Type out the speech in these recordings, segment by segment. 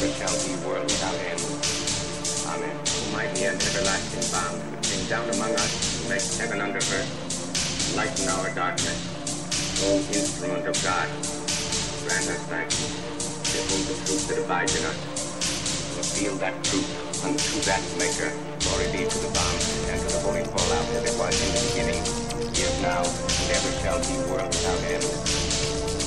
and ever shall be, world without end. Amen. Almighty and everlasting balm, came down among us, make heaven under earth, lighten our darkness. O instrument of God, grant us thy peace. Behold the truth that abides in us. Reveal that truth unto that maker. Glory be to the Father, and to the Holy Fallout, as it was in the beginning, is now, and ever shall be, world without end.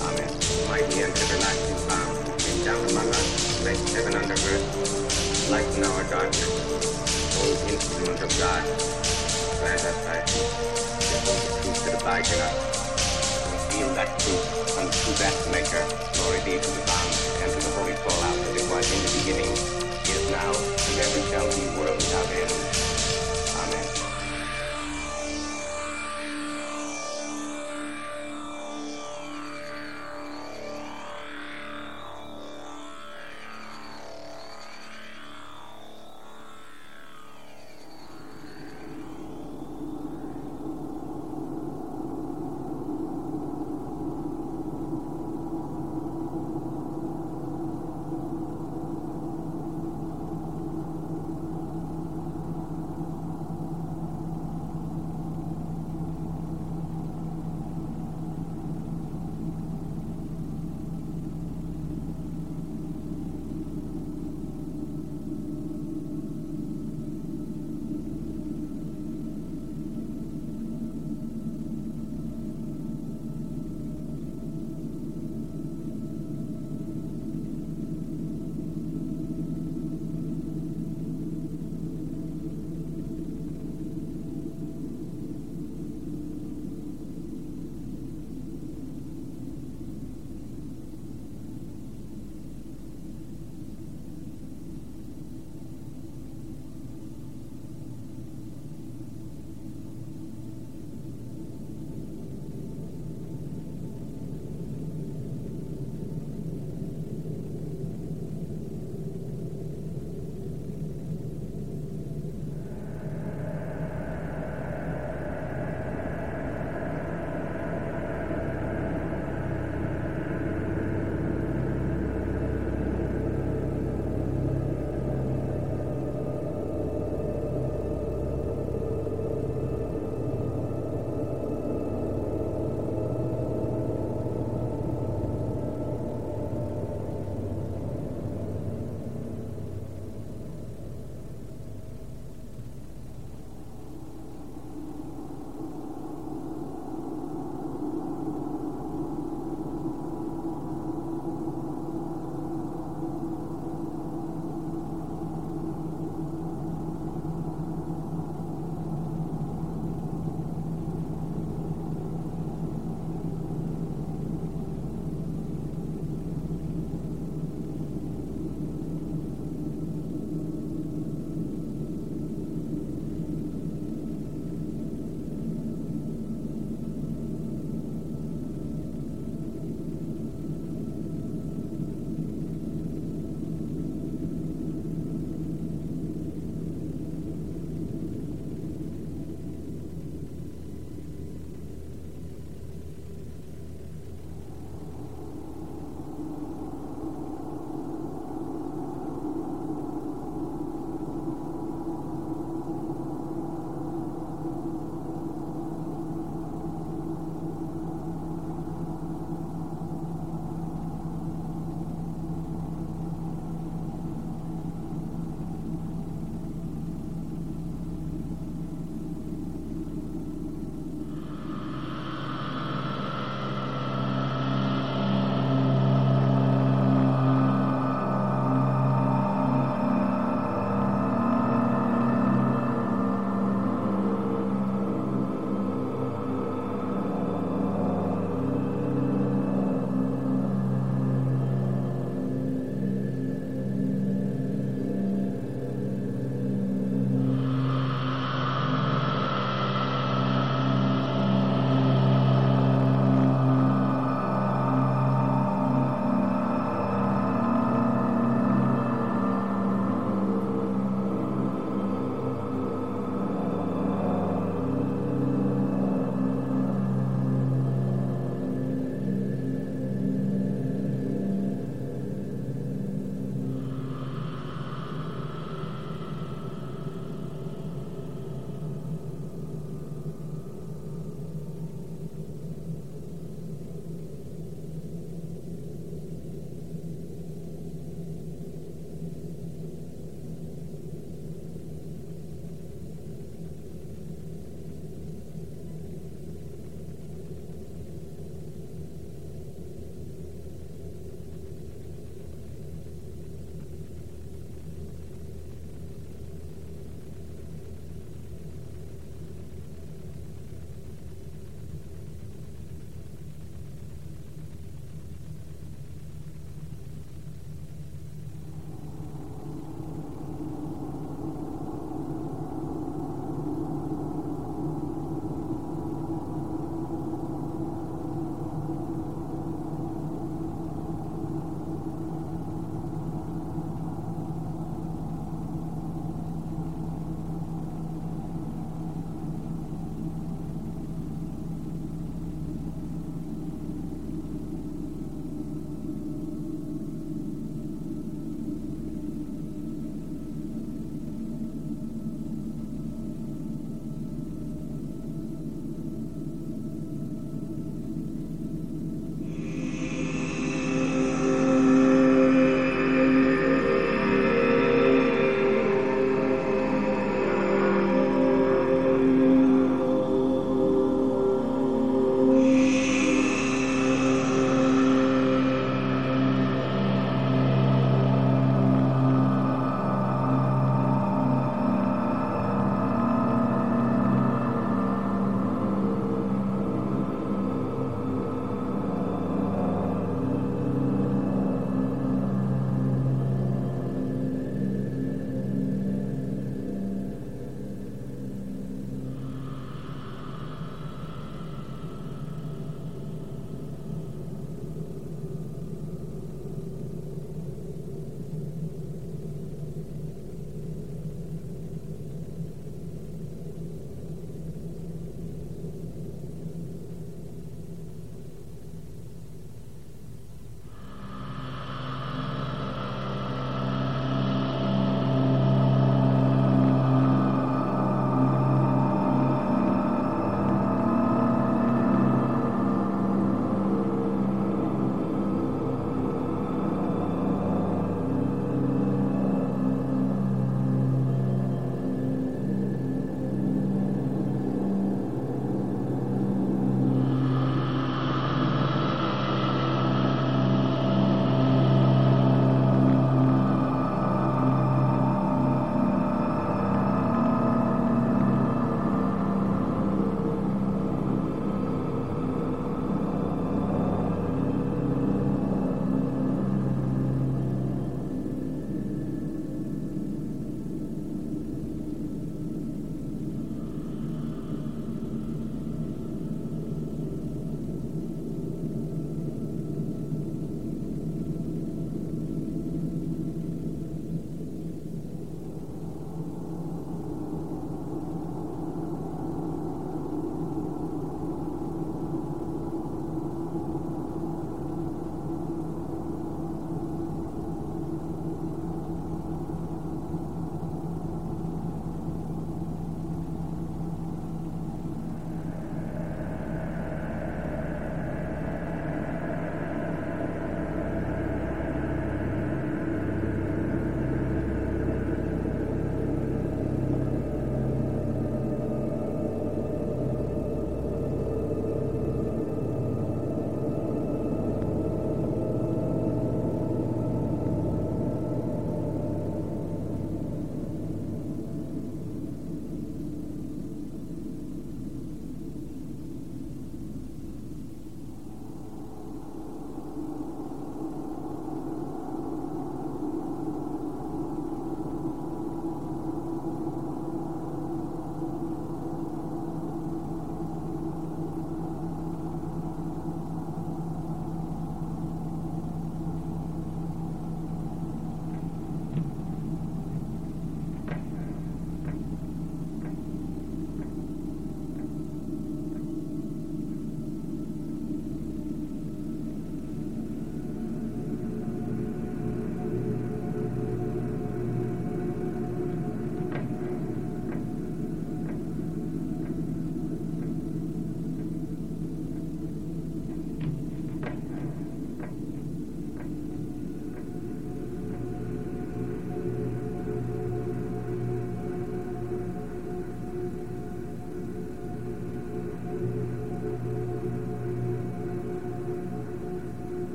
Amen. Mighty and everlasting Father, came down among us, make heaven under earth, lighten our darkness. O instrument of God, grant us thy. Behold the truth that abides in us. Reveal that truth unto that maker. Glory be to the Father, and to the Holy Fallout, as it was in the beginning, is now, and ever shall be, world without end.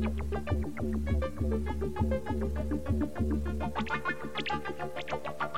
Thank you.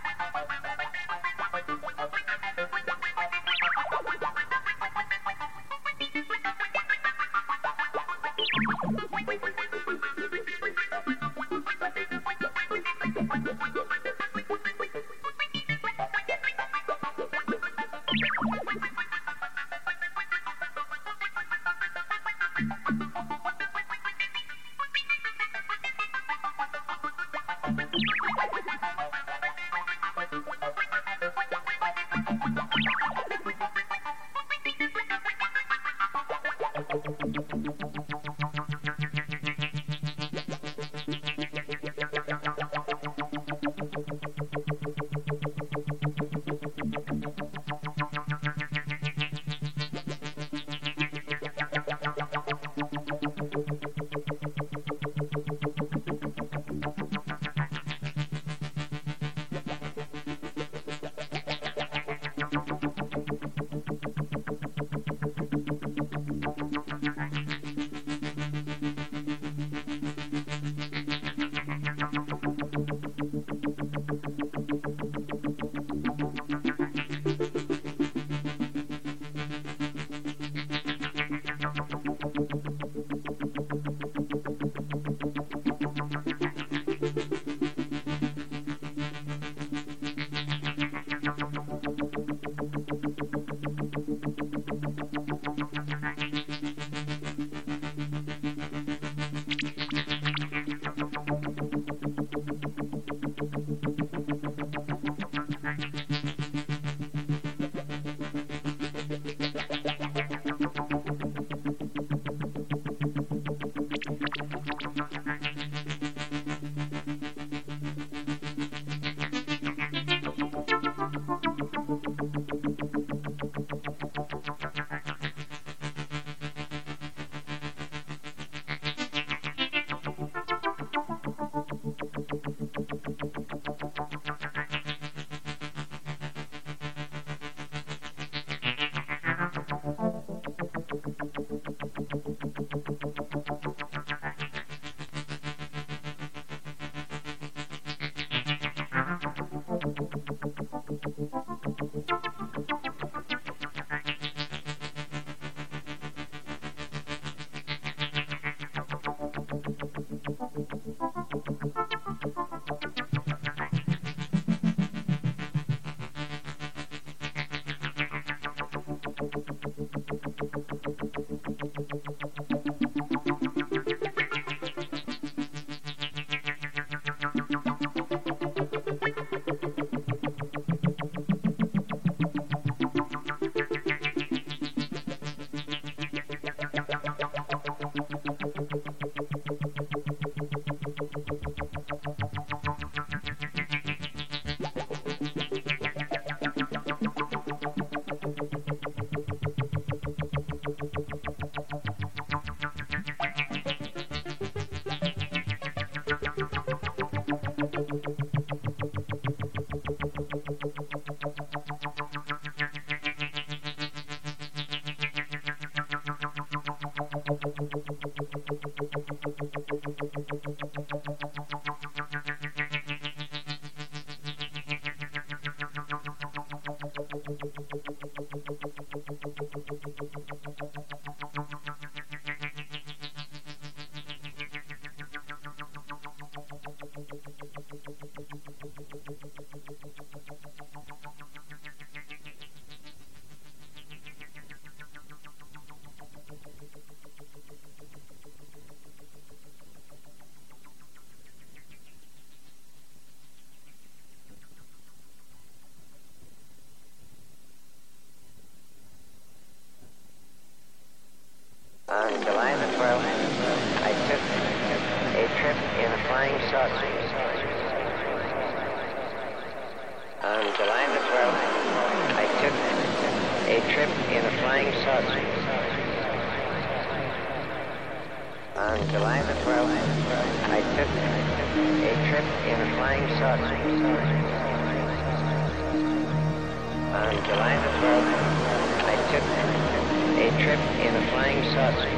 in the Flying Saucer.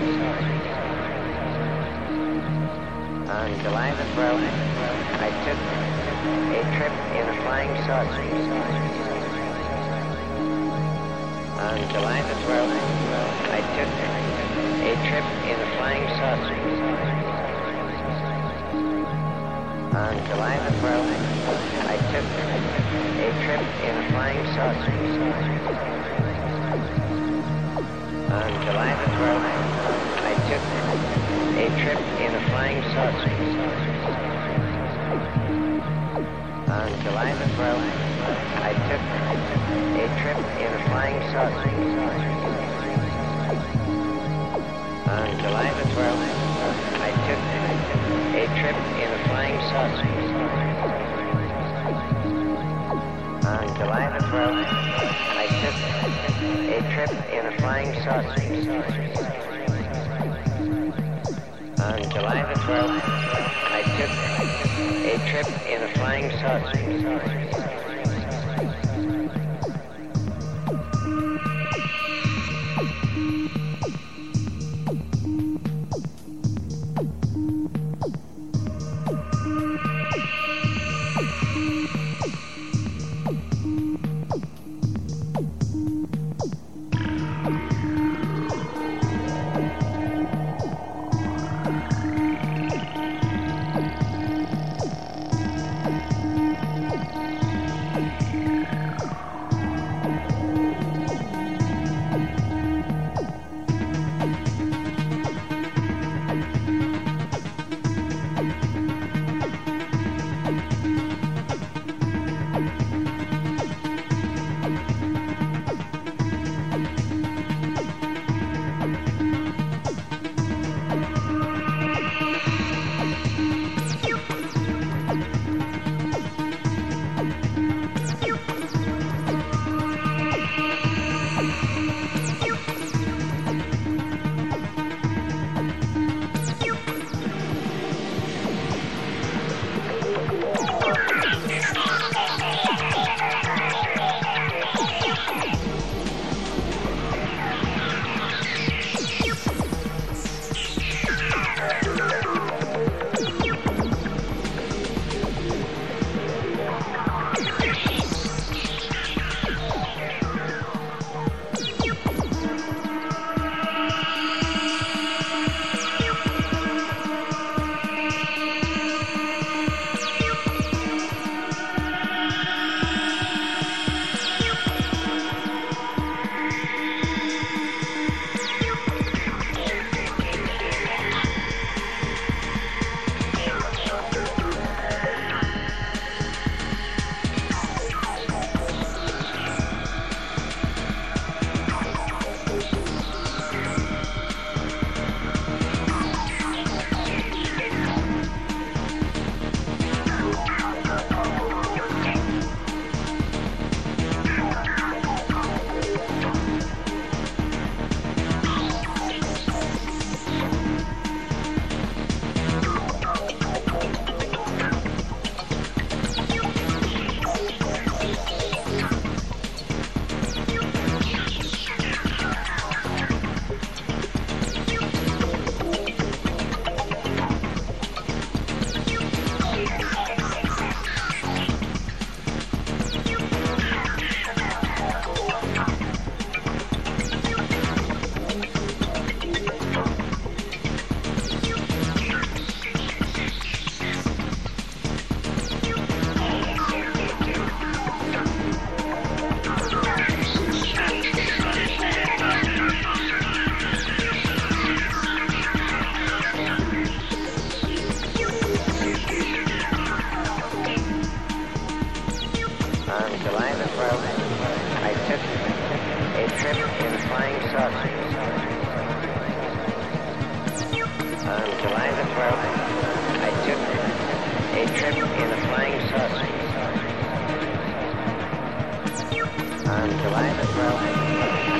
On July the 12th, I took a trip in a flying saucer. On July the 12th, I took a trip in a flying saucer. On July the 12th, I took a trip in a flying saucer on July the 12th, I took a trip in a flying saucer. On July the 12th, I took a trip in a flying saucer. On July the 12th, I took a trip in a flying saucer. On July the 12th, I took a trip in a flying saucer on July the 12th. I took a trip in a flying saucer. A trip in flying saucers. On July the 12th, I took a trip in a flying saucer. On July the 12th,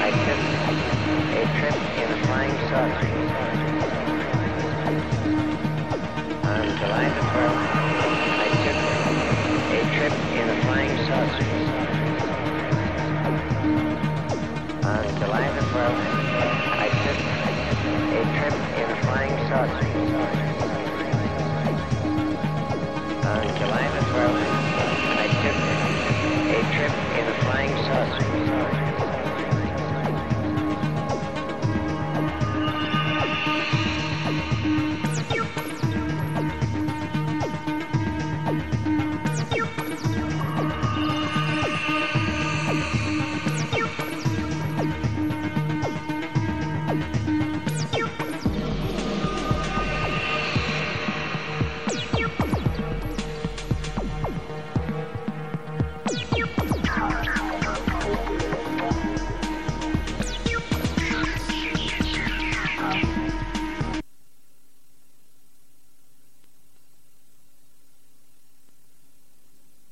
I took a trip in a flying saucer. On July the 12th, I took a trip in a flying saucer. On July the 12th, I took a trip in a trip in the flying saucer.